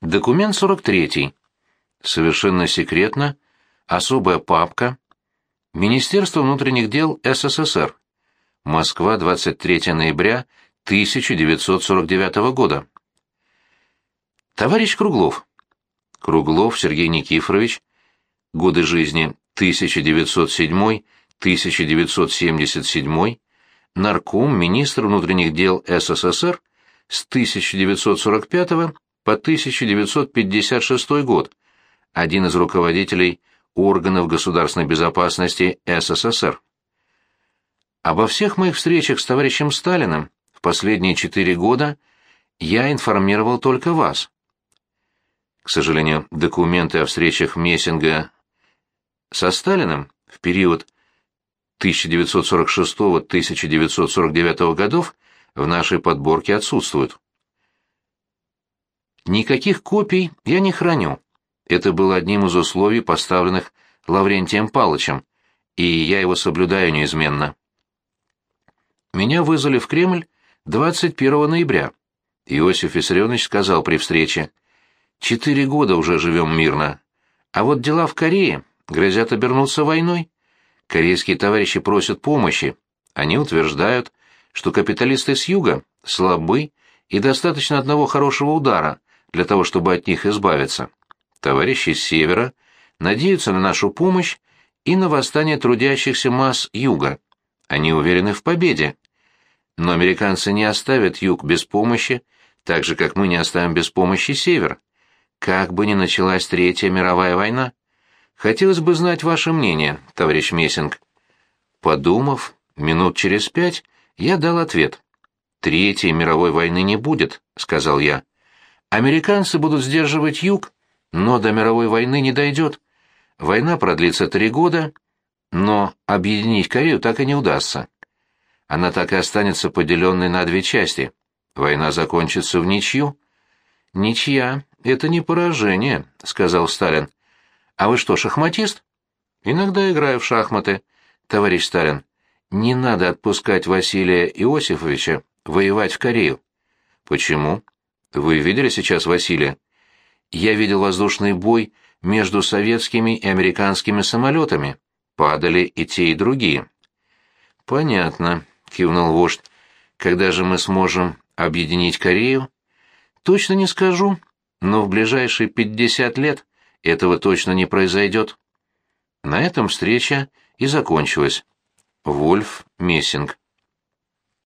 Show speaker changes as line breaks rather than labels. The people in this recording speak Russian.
Документ 43. Совершенно секретно. Особая папка. Министерство внутренних дел СССР. Москва, 23 ноября 1949 года. Товарищ Круглов. Круглов Сергей Никифорович. Годы жизни 1907-1977. Нарком, министр внутренних дел СССР с 1945 по 1956 год. Один из руководителей органов государственной безопасности СССР. Обо всех моих встречах с товарищем Сталиным в последние четыре года я информировал только вас. К сожалению, документы о встречах Мессинга со Сталиным в период 1946-1949 годов в нашей подборке отсутствуют. Никаких копий я не храню. Это было одним из условий, поставленных Лаврентием Палычем, и я его соблюдаю неизменно. Меня вызвали в Кремль 21 ноября. Иосиф Виссарионович сказал при встрече, «Четыре года уже живем мирно, а вот дела в Корее грозят обернуться войной. Корейские товарищи просят помощи. Они утверждают, что капиталисты с юга слабы и достаточно одного хорошего удара для того, чтобы от них избавиться. Товарищи с севера надеются на нашу помощь и на восстание трудящихся масс юга. Они уверены в победе. Но американцы не оставят юг без помощи, так же, как мы не оставим без помощи север. Как бы ни началась Третья мировая война. Хотелось бы знать ваше мнение, товарищ Мессинг. Подумав, минут через пять, я дал ответ. «Третьей мировой войны не будет», — сказал я. «Американцы будут сдерживать юг, но до мировой войны не дойдет. Война продлится три года, но объединить Корею так и не удастся. Она так и останется поделенной на две части. Война закончится в ничью. «Ничья — это не поражение», — сказал Сталин. «А вы что, шахматист?» «Иногда играю в шахматы. Товарищ Сталин, не надо отпускать Василия Иосифовича воевать в Корею». «Почему? Вы видели сейчас Василия?» «Я видел воздушный бой между советскими и американскими самолетами. Падали и те, и другие. Понятно, кивнул вождь. Когда же мы сможем объединить Корею? Точно не скажу, но в ближайшие пятьдесят лет этого точно не произойдет. На этом встреча и закончилась. Вольф Мессинг